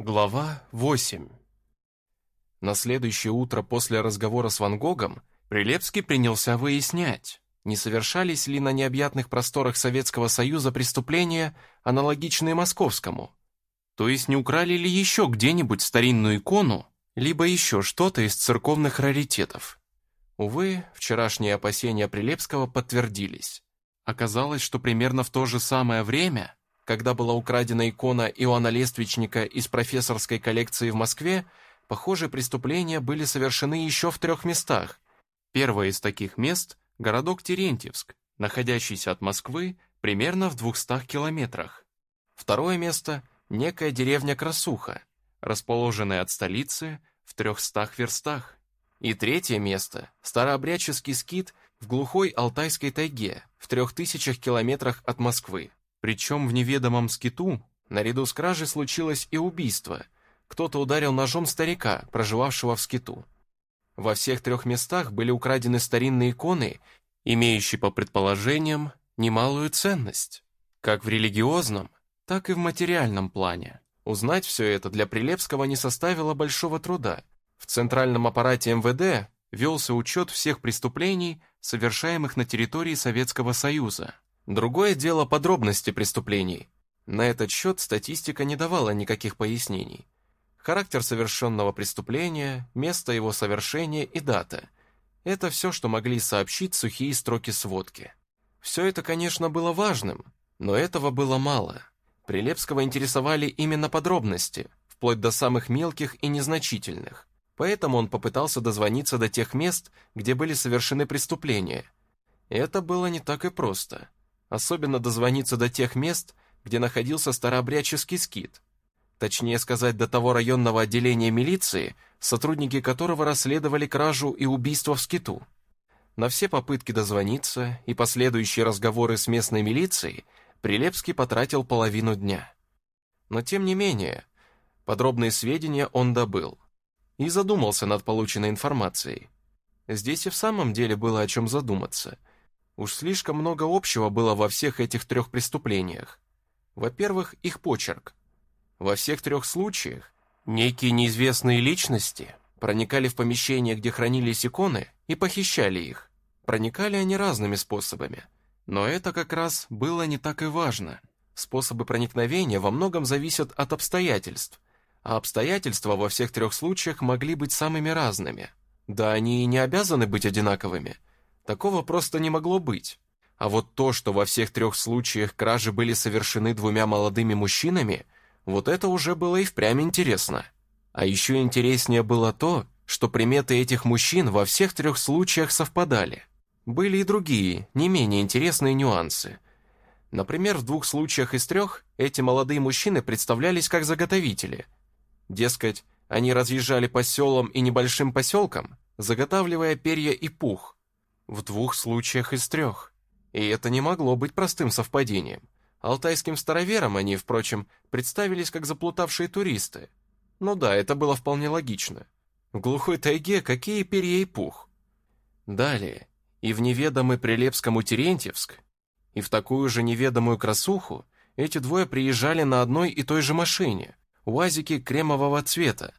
Глава 8 На следующее утро после разговора с Ван Гогом Прилепский принялся выяснять, не совершались ли на необъятных просторах Советского Союза преступления, аналогичные московскому. То есть не украли ли еще где-нибудь старинную икону, либо еще что-то из церковных раритетов. Увы, вчерашние опасения Прилепского подтвердились. Оказалось, что примерно в то же самое время когда была украдена икона Иоанна Лествичника из профессорской коллекции в Москве, похожие преступления были совершены еще в трех местах. Первое из таких мест – городок Терентьевск, находящийся от Москвы примерно в 200 километрах. Второе место – некая деревня Красуха, расположенная от столицы в 300 верстах. И третье место – старообрядческий скит в глухой Алтайской тайге в 3000 километрах от Москвы. Причем в неведомом скиту наряду с кражей случилось и убийство. Кто-то ударил ножом старика, проживавшего в скиту. Во всех трех местах были украдены старинные иконы, имеющие, по предположениям, немалую ценность, как в религиозном, так и в материальном плане. Узнать все это для Прилепского не составило большого труда. В центральном аппарате МВД велся учет всех преступлений, совершаемых на территории Советского Союза. Другое дело подробности преступлений. На этот счет статистика не давала никаких пояснений. Характер совершенного преступления, место его совершения и дата – это все, что могли сообщить сухие строки сводки. Все это, конечно, было важным, но этого было мало. Прилепского интересовали именно подробности, вплоть до самых мелких и незначительных. Поэтому он попытался дозвониться до тех мест, где были совершены преступления. Это было не так и просто – Особенно дозвониться до тех мест, где находился старообрядческий скит. Точнее сказать, до того районного отделения милиции, сотрудники которого расследовали кражу и убийство в скиту. На все попытки дозвониться и последующие разговоры с местной милицией Прилепский потратил половину дня. Но тем не менее, подробные сведения он добыл и задумался над полученной информацией. Здесь и в самом деле было о чем задуматься – Уж слишком много общего было во всех этих трех преступлениях. Во-первых, их почерк. Во всех трех случаях некие неизвестные личности проникали в помещение, где хранились иконы, и похищали их. Проникали они разными способами. Но это как раз было не так и важно. Способы проникновения во многом зависят от обстоятельств, а обстоятельства во всех трех случаях могли быть самыми разными. Да они и не обязаны быть одинаковыми – Такого просто не могло быть. А вот то, что во всех трех случаях кражи были совершены двумя молодыми мужчинами, вот это уже было и впрямь интересно. А еще интереснее было то, что приметы этих мужчин во всех трех случаях совпадали. Были и другие, не менее интересные нюансы. Например, в двух случаях из трех эти молодые мужчины представлялись как заготовители. Дескать, они разъезжали по селам и небольшим поселкам, заготавливая перья и пух, в двух случаях из трех. И это не могло быть простым совпадением. Алтайским староверам они, впрочем, представились как заплутавшие туристы. Ну да, это было вполне логично. В глухой тайге какие перья и пух. Далее, и в неведомый Прилепскому Терентьевск, и в такую же неведомую красуху эти двое приезжали на одной и той же машине, УАЗике кремового цвета,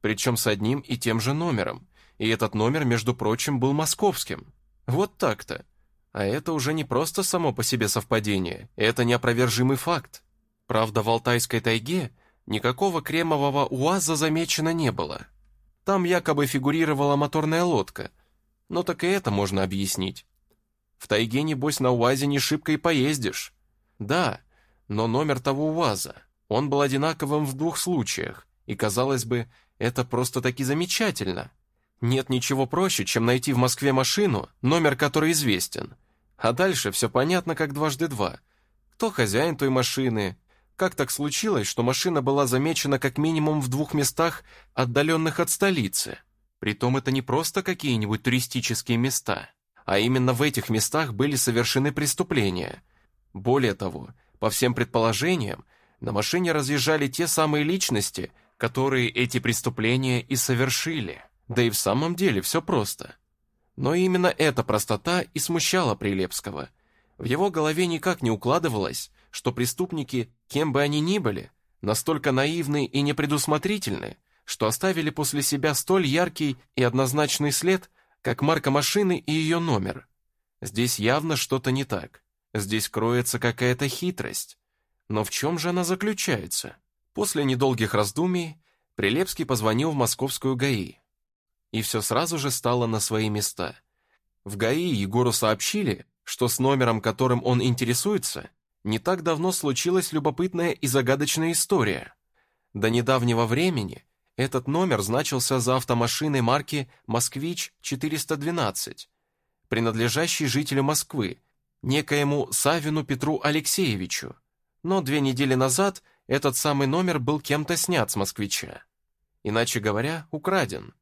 причем с одним и тем же номером, и этот номер, между прочим, был московским. Вот так-то. А это уже не просто само по себе совпадение, это неопровержимый факт. Правда, в Алтайской тайге никакого кремового УАЗа замечено не было. Там якобы фигурировала моторная лодка, но так и это можно объяснить. В тайге, небось, на УАЗе не шибко и поездишь. Да, но номер того УАЗа, он был одинаковым в двух случаях, и, казалось бы, это просто-таки замечательно. Нет ничего проще, чем найти в Москве машину, номер которой известен. А дальше все понятно, как дважды два. Кто хозяин той машины? Как так случилось, что машина была замечена как минимум в двух местах, отдаленных от столицы? Притом это не просто какие-нибудь туристические места, а именно в этих местах были совершены преступления. Более того, по всем предположениям, на машине разъезжали те самые личности, которые эти преступления и совершили. Да и в самом деле все просто. Но именно эта простота и смущала Прилепского. В его голове никак не укладывалось, что преступники, кем бы они ни были, настолько наивны и непредусмотрительны, что оставили после себя столь яркий и однозначный след, как марка машины и ее номер. Здесь явно что-то не так. Здесь кроется какая-то хитрость. Но в чем же она заключается? После недолгих раздумий Прилепский позвонил в московскую ГАИ. И все сразу же стало на свои места. В ГАИ Егору сообщили, что с номером, которым он интересуется, не так давно случилась любопытная и загадочная история. До недавнего времени этот номер значился за автомашиной марки «Москвич-412», принадлежащей жителю Москвы, некоему Савину Петру Алексеевичу. Но две недели назад этот самый номер был кем-то снят с москвича. Иначе говоря, украден.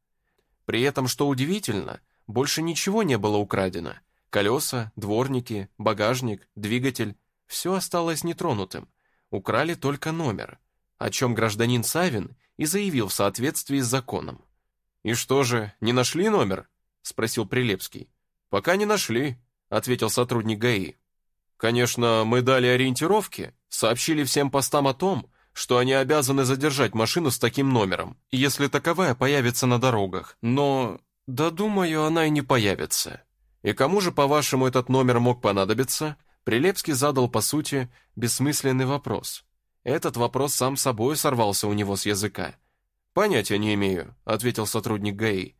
При этом, что удивительно, больше ничего не было украдено. Колеса, дворники, багажник, двигатель – все осталось нетронутым. Украли только номер, о чем гражданин Савин и заявил в соответствии с законом. «И что же, не нашли номер?» – спросил Прилепский. «Пока не нашли», — ответил сотрудник ГАИ. «Конечно, мы дали ориентировки, сообщили всем постам о том, что они обязаны задержать машину с таким номером, если таковая появится на дорогах. Но, да думаю, она и не появится. И кому же, по-вашему, этот номер мог понадобиться?» Прилепский задал, по сути, бессмысленный вопрос. Этот вопрос сам собой сорвался у него с языка. «Понятия не имею», — ответил сотрудник ГАИ.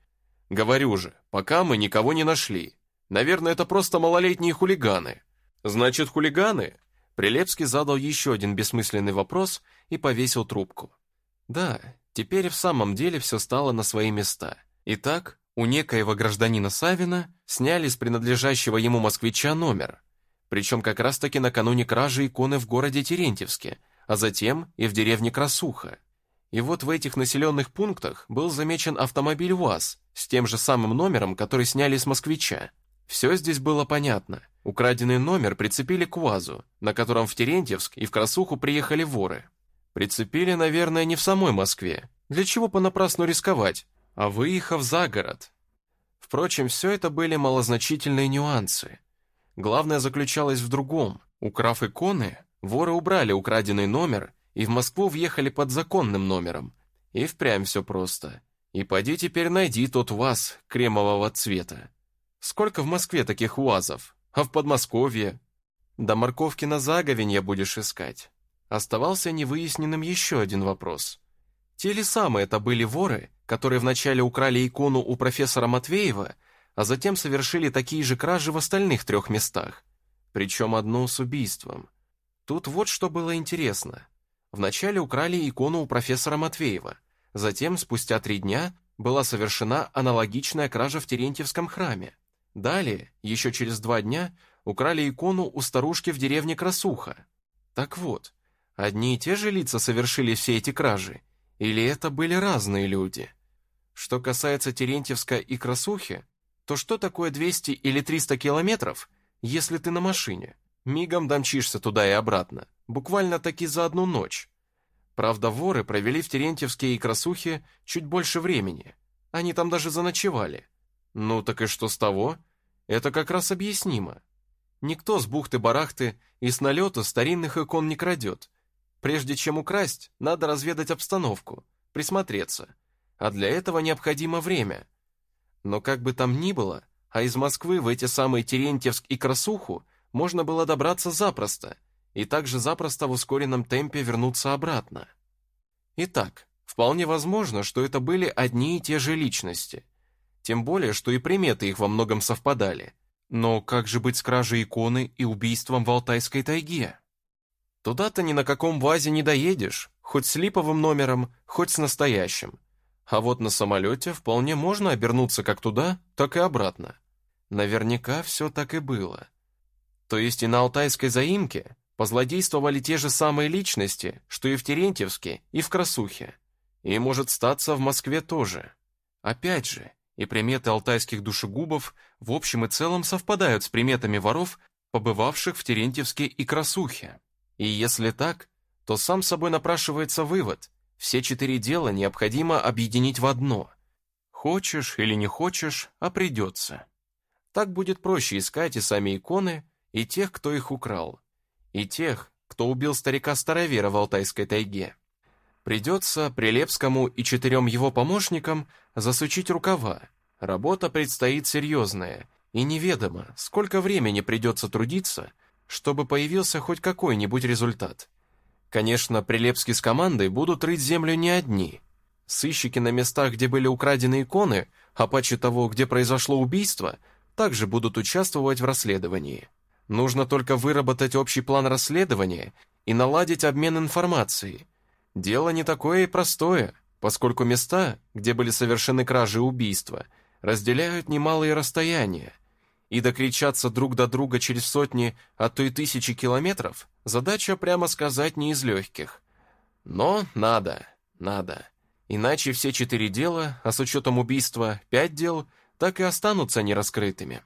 Говорю же, пока мы никого не нашли. Наверное, это просто малолетние хулиганы. Значит, хулиганы? Прилепский задал еще один бессмысленный вопрос и повесил трубку. Да, теперь в самом деле все стало на свои места. Итак, у некоего гражданина Савина сняли с принадлежащего ему москвича номер. Причем как раз-таки накануне кражи иконы в городе Терентьевске, а затем и в деревне Красуха. И вот в этих населенных пунктах был замечен автомобиль УАЗ с тем же самым номером, который сняли с москвича. Все здесь было понятно. Украденный номер прицепили к УАЗу, на котором в Терентьевск и в Красуху приехали воры. Прицепили, наверное, не в самой Москве. Для чего понапрасну рисковать? А выехав за город. Впрочем, все это были малозначительные нюансы. Главное заключалось в другом. Украв иконы, воры убрали украденный номер и в Москву въехали под законным номером. И впрямь все просто. И поди теперь найди тот УАЗ кремового цвета. Сколько в Москве таких УАЗов? А в Подмосковье? До морковки на заговенье будешь искать. Оставался невыясненным еще один вопрос. Те ли самые это были воры, которые вначале украли икону у профессора Матвеева, а затем совершили такие же кражи в остальных трех местах? Причем одно с убийством. Тут вот что было интересно. Вначале украли икону у профессора Матвеева. Затем, спустя три дня, была совершена аналогичная кража в Терентьевском храме. Далее, еще через два дня, украли икону у старушки в деревне Красуха. Так вот, одни и те же лица совершили все эти кражи, или это были разные люди? Что касается Терентьевска и Красухи, то что такое 200 или 300 километров, если ты на машине? Мигом домчишься туда и обратно, буквально таки за одну ночь. Правда, воры провели в Терентьевске и Красухе чуть больше времени. Они там даже заночевали. Ну так и что с того? Это как раз объяснимо. Никто с бухты-барахты и с налета старинных икон не крадет. Прежде чем украсть, надо разведать обстановку, присмотреться. А для этого необходимо время. Но как бы там ни было, а из Москвы в эти самые Терентьевск и Красуху можно было добраться запросто, и также запросто в ускоренном темпе вернуться обратно. Итак, вполне возможно, что это были одни и те же личности. Тем более, что и приметы их во многом совпадали. Но как же быть с кражей иконы и убийством в Алтайской тайге? Туда-то ни на каком вазе не доедешь, хоть с липовым номером, хоть с настоящим. А вот на самолете вполне можно обернуться как туда, так и обратно. Наверняка все так и было. То есть и на Алтайской заимке позлодействовали те же самые личности, что и в Терентьевске, и в Красухе. И может статься в Москве тоже. Опять же, и приметы алтайских душегубов в общем и целом совпадают с приметами воров, побывавших в Терентьевске и Красухе. И если так, то сам собой напрашивается вывод. Все четыре дела необходимо объединить в одно. Хочешь или не хочешь, а придется. Так будет проще искать и сами иконы, и тех, кто их украл, и тех, кто убил старика-старовера в Алтайской тайге. Придется Прилепскому и четырем его помощникам засучить рукава. Работа предстоит серьезная, и неведомо, сколько времени придется трудиться, чтобы появился хоть какой-нибудь результат. Конечно, Прилепский с командой будут рыть землю не одни. Сыщики на местах, где были украдены иконы, а паче того, где произошло убийство, также будут участвовать в расследовании. Нужно только выработать общий план расследования и наладить обмен информацией, Дело не такое и простое, поскольку места, где были совершены кражи и убийства, разделяют немалые расстояния, и докричаться друг до друга через сотни, а то и тысячи километров – задача, прямо сказать, не из легких. Но надо, надо. Иначе все четыре дела, а с учетом убийства пять дел, так и останутся нераскрытыми.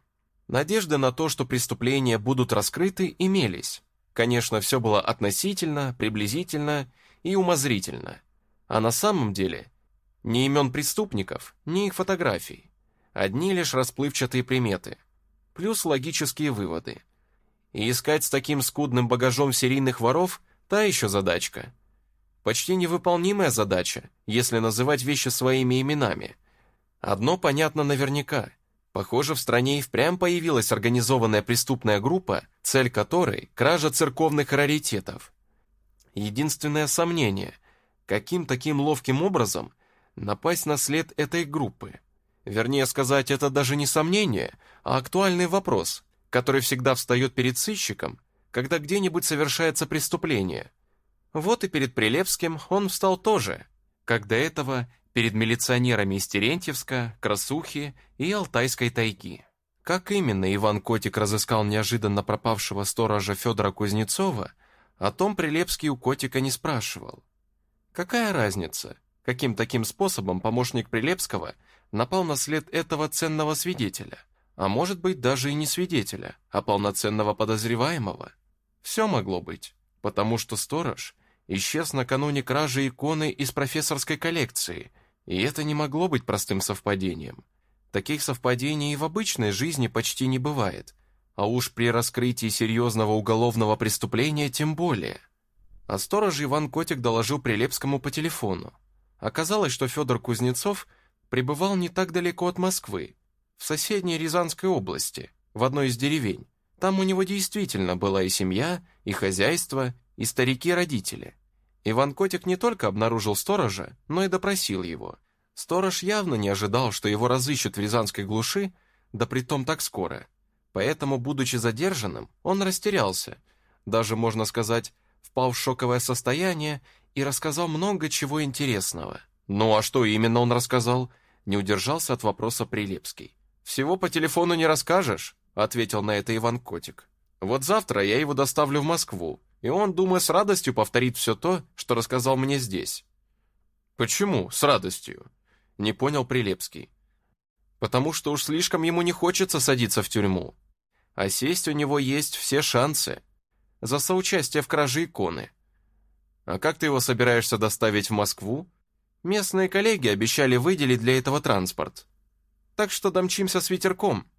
Надежды на то, что преступления будут раскрыты, имелись. Конечно, все было относительно, приблизительно и умозрительно. А на самом деле ни имен преступников, ни их фотографий. Одни лишь расплывчатые приметы, плюс логические выводы. И искать с таким скудным багажом серийных воров – та еще задачка. Почти невыполнимая задача, если называть вещи своими именами. Одно понятно наверняка. Похоже, в стране и впрямь появилась организованная преступная группа, цель которой – кража церковных раритетов – Единственное сомнение, каким таким ловким образом напасть на след этой группы? Вернее сказать, это даже не сомнение, а актуальный вопрос, который всегда встает перед сыщиком, когда где-нибудь совершается преступление. Вот и перед Прилепским он встал тоже, как до этого перед милиционерами из Терентьевска, Красухи и Алтайской тайги. Как именно Иван Котик разыскал неожиданно пропавшего сторожа Федора Кузнецова – о том Прилепский у котика не спрашивал. Какая разница, каким таким способом помощник Прилепского напал на след этого ценного свидетеля, а может быть даже и не свидетеля, а полноценного подозреваемого? Все могло быть, потому что сторож исчез накануне кражи иконы из профессорской коллекции, и это не могло быть простым совпадением. Таких совпадений и в обычной жизни почти не бывает, а уж при раскрытии серьезного уголовного преступления тем более. А сторож Иван Котик доложил Прилепскому по телефону. Оказалось, что Федор Кузнецов пребывал не так далеко от Москвы, в соседней Рязанской области, в одной из деревень. Там у него действительно была и семья, и хозяйство, и старики-родители. Иван Котик не только обнаружил сторожа, но и допросил его. Сторож явно не ожидал, что его разыщут в Рязанской глуши, да притом так скоро – Поэтому, будучи задержанным, он растерялся, даже, можно сказать, впал в шоковое состояние и рассказал много чего интересного. Ну а что именно он рассказал? Не удержался от вопроса Прилепский. «Всего по телефону не расскажешь», — ответил на это Иван Котик. «Вот завтра я его доставлю в Москву, и он, думаю, с радостью повторит все то, что рассказал мне здесь». «Почему с радостью?» — не понял Прилепский потому что уж слишком ему не хочется садиться в тюрьму. А сесть у него есть все шансы. За соучастие в краже иконы. А как ты его собираешься доставить в Москву? Местные коллеги обещали выделить для этого транспорт. Так что домчимся с ветерком.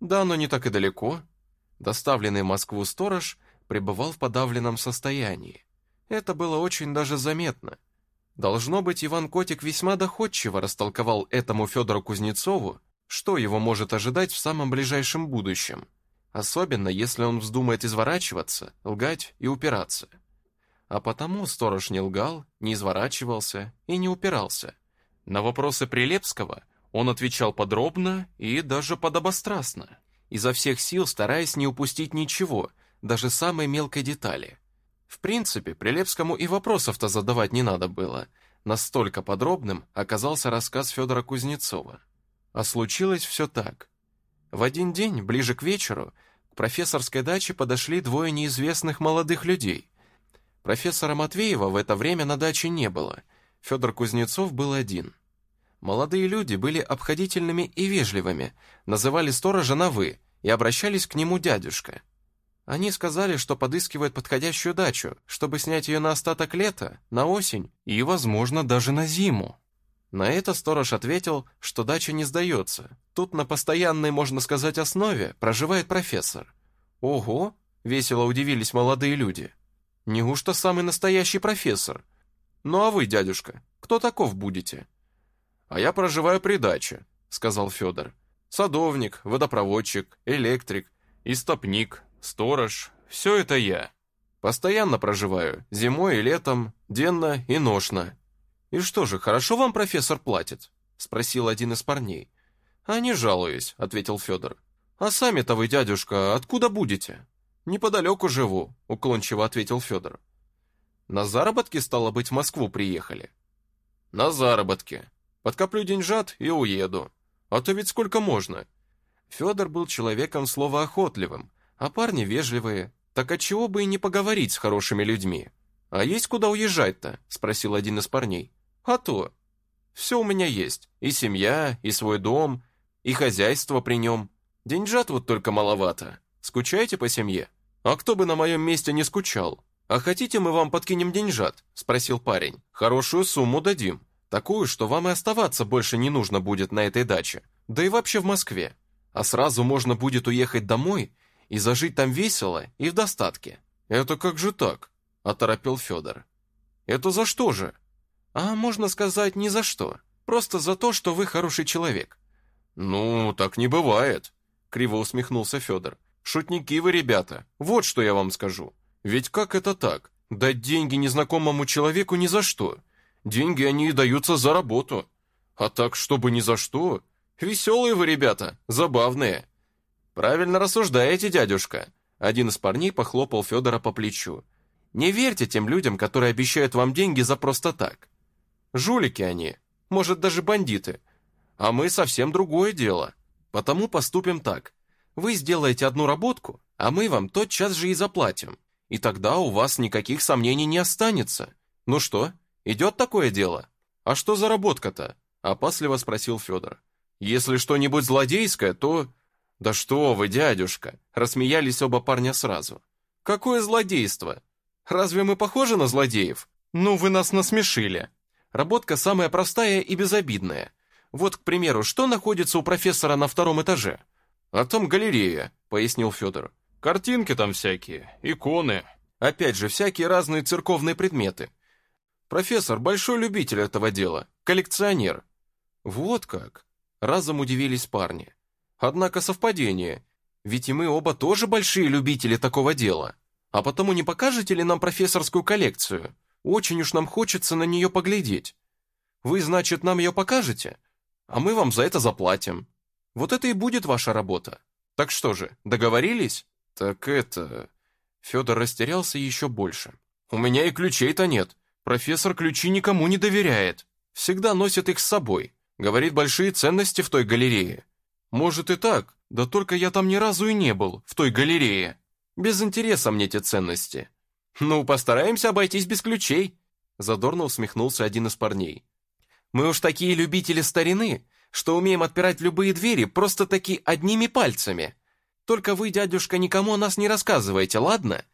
Да, но не так и далеко. Доставленный в Москву сторож пребывал в подавленном состоянии. Это было очень даже заметно. Должно быть, Иван Котик весьма доходчиво растолковал этому Федору Кузнецову, что его может ожидать в самом ближайшем будущем? Особенно, если он вздумает изворачиваться, лгать и упираться. А потому сторож не лгал, не изворачивался и не упирался. На вопросы Прилепского он отвечал подробно и даже подобострастно, изо всех сил стараясь не упустить ничего, даже самой мелкой детали. В принципе, Прилепскому и вопросов-то задавать не надо было. Настолько подробным оказался рассказ Федора Кузнецова. А случилось все так. В один день, ближе к вечеру, к профессорской даче подошли двое неизвестных молодых людей. Профессора Матвеева в это время на даче не было, Федор Кузнецов был один. Молодые люди были обходительными и вежливыми, называли сторожа на «вы» и обращались к нему дядюшка. Они сказали, что подыскивают подходящую дачу, чтобы снять ее на остаток лета, на осень и, возможно, даже на зиму. На это сторож ответил, что дача не сдается. Тут на постоянной, можно сказать, основе проживает профессор. «Ого!» — весело удивились молодые люди. «Неужто самый настоящий профессор?» Ну а вы, дядюшка, кто таков будете?» «А я проживаю при даче», — сказал Федор. «Садовник, водопроводчик, электрик, истопник, сторож — все это я. Постоянно проживаю, зимой и летом, денно и ношно». «И что же, хорошо вам профессор платит?» — спросил один из парней. «А не жалуюсь», — ответил Федор. «А сами-то вы, дядюшка, откуда будете?» «Неподалеку живу», — уклончиво ответил Федор. «На заработки, стало быть, в Москву приехали?» «На заработки. Подкоплю деньжат и уеду. А то ведь сколько можно?» Федор был человеком словоохотливым, а парни вежливые. Так отчего бы и не поговорить с хорошими людьми? «А есть куда уезжать-то?» — спросил один из парней. «А то. Все у меня есть. И семья, и свой дом, и хозяйство при нем. Деньжат вот только маловато. Скучаете по семье? А кто бы на моем месте не скучал? А хотите, мы вам подкинем деньжат?» — спросил парень. «Хорошую сумму дадим. Такую, что вам и оставаться больше не нужно будет на этой даче. Да и вообще в Москве. А сразу можно будет уехать домой и зажить там весело и в достатке». «Это как же так?» — оторопил Федор. «Это за что же?» «А можно сказать, ни за что. Просто за то, что вы хороший человек». «Ну, так не бывает», — криво усмехнулся Федор. «Шутники вы, ребята, вот что я вам скажу. Ведь как это так? Дать деньги незнакомому человеку ни за что. Деньги они и даются за работу. А так, чтобы ни за что. Веселые вы, ребята, забавные». «Правильно рассуждаете, дядюшка», — один из парней похлопал Федора по плечу. «Не верьте тем людям, которые обещают вам деньги за просто так. Жулики они, может, даже бандиты. А мы совсем другое дело. Потому поступим так. Вы сделаете одну работку, а мы вам тотчас же и заплатим. И тогда у вас никаких сомнений не останется. Ну что, идет такое дело? А что за работка-то? Опасливо спросил Федор. Если что-нибудь злодейское, то... Да что вы, дядюшка, рассмеялись оба парня сразу. Какое злодейство? Разве мы похожи на злодеев? Ну, вы нас насмешили. Работка самая простая и безобидная. Вот, к примеру, что находится у профессора на втором этаже? А там галерея, пояснил Федор. Картинки там всякие, иконы. Опять же, всякие разные церковные предметы. Профессор большой любитель этого дела, коллекционер. Вот как. Разом удивились парни. Однако совпадение. Ведь и мы оба тоже большие любители такого дела. А потому не покажете ли нам профессорскую коллекцию? Очень уж нам хочется на нее поглядеть. Вы, значит, нам ее покажете? А мы вам за это заплатим. Вот это и будет ваша работа. Так что же, договорились? Так это... Федор растерялся еще больше. У меня и ключей-то нет. Профессор ключи никому не доверяет. Всегда носит их с собой. Говорит, большие ценности в той галерее. Может и так, да только я там ни разу и не был, в той галерее. Без интереса мне эти ценности. «Ну, постараемся обойтись без ключей», — задорно усмехнулся один из парней. «Мы уж такие любители старины, что умеем отпирать любые двери просто-таки одними пальцами. Только вы, дядюшка, никому о нас не рассказывайте, ладно?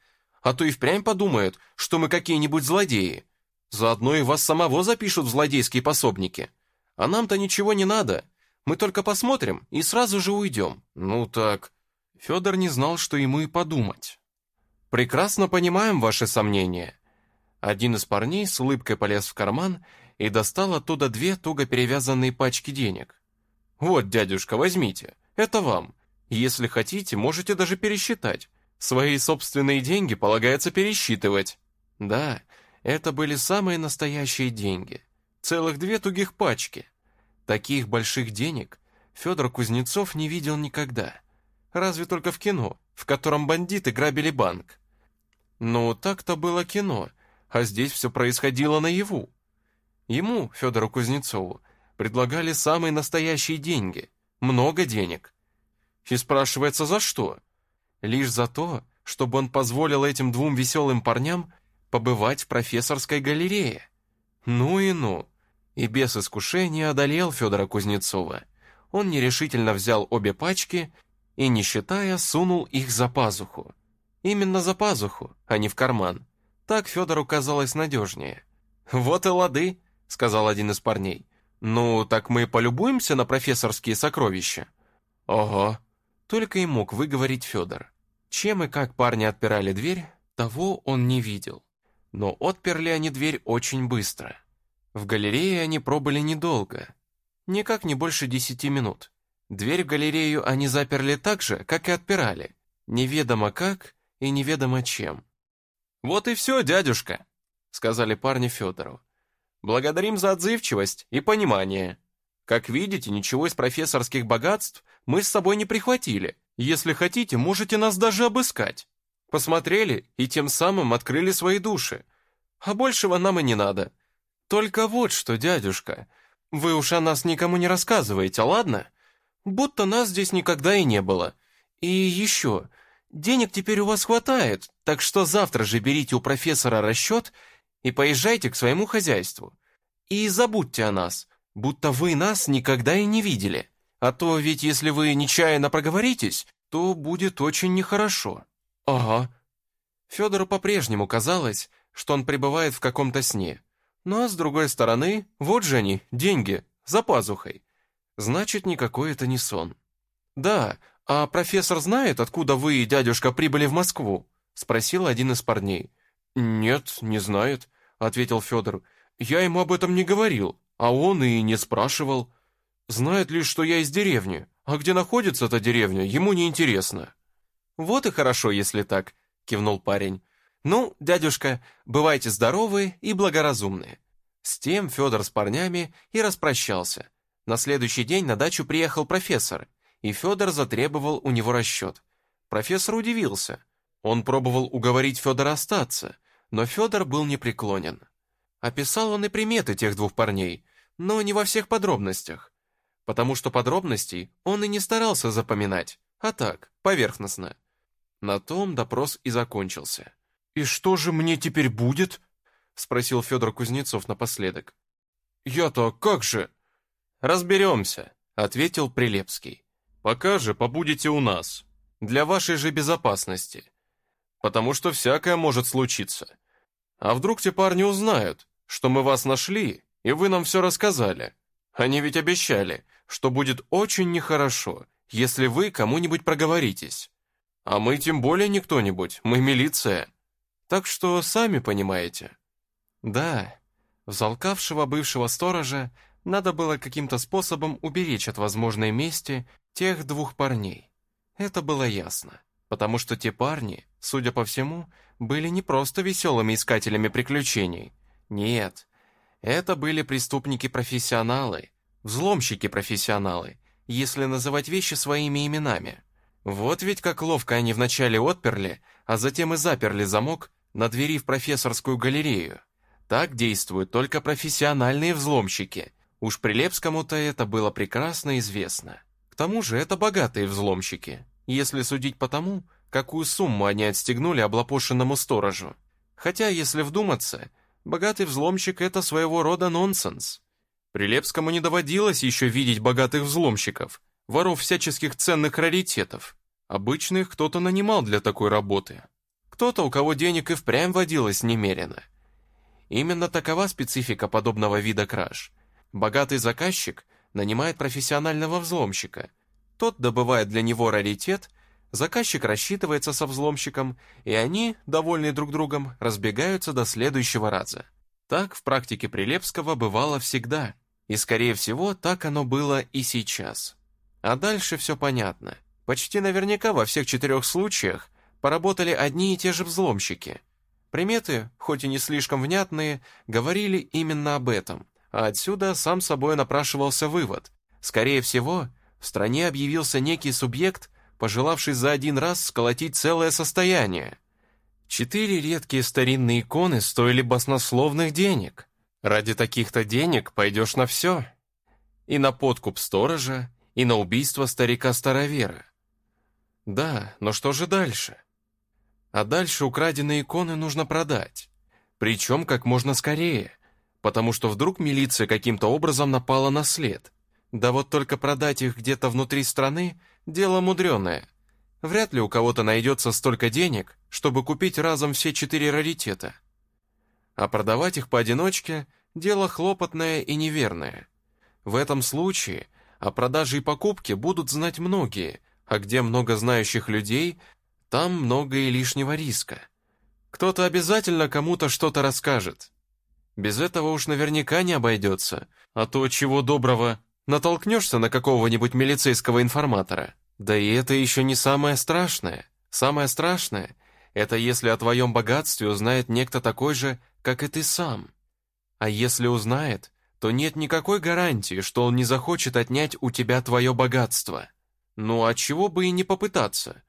А то и впрямь подумают, что мы какие-нибудь злодеи. Заодно и вас самого запишут в злодейские пособники. А нам-то ничего не надо. Мы только посмотрим и сразу же уйдем». «Ну так...» Федор не знал, что ему и подумать. «Прекрасно понимаем ваши сомнения». Один из парней с улыбкой полез в карман и достал оттуда две туго перевязанные пачки денег. «Вот, дядюшка, возьмите, это вам. Если хотите, можете даже пересчитать. Свои собственные деньги полагается пересчитывать». Да, это были самые настоящие деньги. Целых две тугих пачки. Таких больших денег Федор Кузнецов не видел никогда. Разве только в кино, в котором бандиты грабили банк. Ну, так-то было кино, а здесь все происходило наяву. Ему, Федору Кузнецову, предлагали самые настоящие деньги, много денег. И спрашивается, за что? Лишь за то, чтобы он позволил этим двум веселым парням побывать в профессорской галерее. Ну и ну. И без искушения одолел Федора Кузнецова. Он нерешительно взял обе пачки и, не считая, сунул их за пазуху. Именно за пазуху, а не в карман. Так Федору казалось надежнее. «Вот и лады», — сказал один из парней. «Ну, так мы полюбуемся на профессорские сокровища?» «Ого», — только и мог выговорить Федор. Чем и как парни отпирали дверь, того он не видел. но отперли они дверь очень быстро. В галерее они пробыли недолго, никак не больше десяти минут. Дверь в галерею они заперли так же, как и отпирали, неведомо как и неведомо чем. «Вот и все, дядюшка», — сказали парни Федору. «Благодарим за отзывчивость и понимание. Как видите, ничего из профессорских богатств мы с собой не прихватили. Если хотите, можете нас даже обыскать. Посмотрели и тем самым открыли свои души. А большего нам и не надо. Только вот что, дядюшка, вы уж о нас никому не рассказываете, ладно? Будто нас здесь никогда и не было. И еще, денег теперь у вас хватает, так что завтра же берите у профессора расчет и поезжайте к своему хозяйству. И забудьте о нас, будто вы нас никогда и не видели. А то ведь если вы нечаянно проговоритесь, то будет очень нехорошо». «Ага». Федору по-прежнему казалось, что он пребывает в каком-то сне. А с другой стороны, вот же они, деньги, за пазухой. Значит, никакой это не сон. «Да, а профессор знает, откуда вы и дядюшка прибыли в Москву?» спросил один из парней. «Нет, не знает», — ответил Федор. «Я ему об этом не говорил, а он и не спрашивал. Знает лишь, что я из деревни, а где находится эта деревня, ему не интересно». «Вот и хорошо, если так», — кивнул парень. «Ну, дядюшка, бывайте здоровы и благоразумны». С тем Федор с парнями и распрощался. На следующий день на дачу приехал профессор, и Федор затребовал у него расчет. Профессор удивился. Он пробовал уговорить Федора остаться, но Федор был непреклонен. Описал он и приметы тех двух парней, но не во всех подробностях, потому что подробностей он и не старался запоминать, а так, поверхностно. На том допрос и закончился. «И что же мне теперь будет?» — спросил Федор Кузнецов напоследок. «Я-то как же?» «Разберемся», — ответил Прилепский. «Пока же побудете у нас, для вашей же безопасности, потому что всякое может случиться. А вдруг те парни узнают, что мы вас нашли, и вы нам все рассказали? Они ведь обещали, что будет очень нехорошо, если вы кому-нибудь проговоритесь. А мы тем более не кто-нибудь, мы милиция. Так что сами понимаете». Да, взалкавшего бывшего сторожа надо было каким-то способом уберечь от возможной мести тех двух парней. Это было ясно, потому что те парни, судя по всему, были не просто веселыми искателями приключений. Нет, это были преступники-профессионалы, взломщики-профессионалы, если называть вещи своими именами. Вот ведь как ловко они вначале отперли, а затем и заперли замок на двери в профессорскую галерею. Так действуют только профессиональные взломщики – Уж Прилепскому-то это было прекрасно известно. К тому же это богатые взломщики, если судить по тому, какую сумму они отстегнули облапошенному сторожу. Хотя, если вдуматься, богатый взломщик – это своего рода нонсенс. Прилепскому не доводилось еще видеть богатых взломщиков, воров всяческих ценных раритетов. Обычных кто-то нанимал для такой работы. Кто-то, у кого денег и впрямь водилось немерено. Именно такова специфика подобного вида краж – Богатый заказчик нанимает профессионального взломщика. Тот добывает для него раритет, заказчик рассчитывается со взломщиком, и они, довольные друг другом, разбегаются до следующего раза. Так в практике Прилепского бывало всегда, и, скорее всего, так оно было и сейчас. А дальше все понятно. Почти наверняка во всех четырех случаях поработали одни и те же взломщики. Приметы, хоть и не слишком внятные, говорили именно об этом – а отсюда сам собой напрашивался вывод. Скорее всего, в стране объявился некий субъект, пожелавший за один раз сколотить целое состояние. Четыре редкие старинные иконы стоили баснословных денег. Ради таких-то денег пойдешь на все. И на подкуп сторожа, и на убийство старика-старовера. Да, но что же дальше? А дальше украденные иконы нужно продать. Причем как можно скорее – потому что вдруг милиция каким-то образом напала на след. Да вот только продать их где-то внутри страны – дело мудреное. Вряд ли у кого-то найдется столько денег, чтобы купить разом все четыре раритета. А продавать их поодиночке – дело хлопотное и неверное. В этом случае о продаже и покупке будут знать многие, а где много знающих людей, там много и лишнего риска. Кто-то обязательно кому-то что-то расскажет. Без этого уж наверняка не обойдется, а то, чего доброго, натолкнешься на какого-нибудь милицейского информатора. Да и это еще не самое страшное. Самое страшное — это если о твоем богатстве узнает некто такой же, как и ты сам. А если узнает, то нет никакой гарантии, что он не захочет отнять у тебя твое богатство. Ну а чего бы и не попытаться?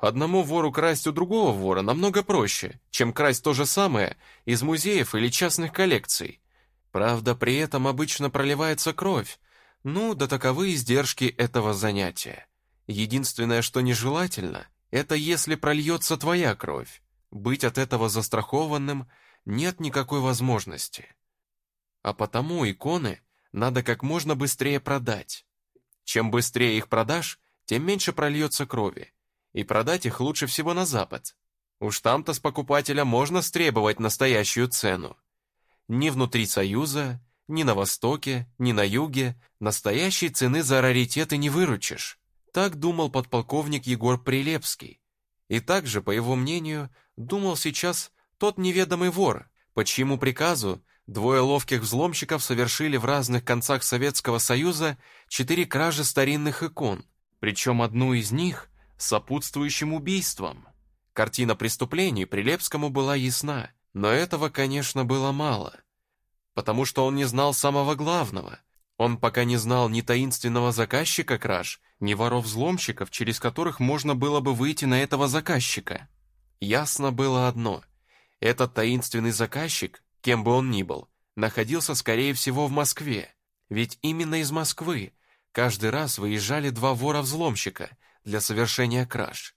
Одному вору красть у другого вора намного проще, чем красть то же самое из музеев или частных коллекций. Правда, при этом обычно проливается кровь. Ну, да таковы издержки этого занятия. Единственное, что нежелательно, это если прольется твоя кровь. Быть от этого застрахованным нет никакой возможности. А потому иконы надо как можно быстрее продать. Чем быстрее их продашь, тем меньше прольется крови. И продать их лучше всего на Запад. Уж там-то с покупателя можно стребовать настоящую цену. Ни внутри Союза, ни на Востоке, ни на Юге настоящей цены за раритеты не выручишь. Так думал подполковник Егор Прилепский. И также, по его мнению, думал сейчас тот неведомый вор, по чьему приказу двое ловких взломщиков совершили в разных концах Советского Союза четыре кражи старинных икон, причем одну из них сопутствующим убийством. Картина преступлений Прилепскому была ясна, но этого, конечно, было мало, потому что он не знал самого главного. Он пока не знал ни таинственного заказчика краж, ни воров-взломщиков, через которых можно было бы выйти на этого заказчика. Ясно было одно. Этот таинственный заказчик, кем бы он ни был, находился, скорее всего, в Москве. Ведь именно из Москвы каждый раз выезжали два вора-взломщика для совершения краж.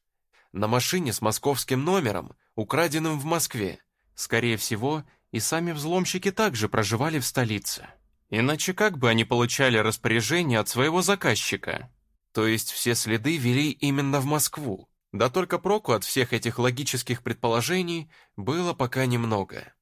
На машине с московским номером, украденным в Москве. Скорее всего, и сами взломщики также проживали в столице. Иначе как бы они получали распоряжение от своего заказчика? То есть все следы вели именно в Москву. Да только проку от всех этих логических предположений было пока немного.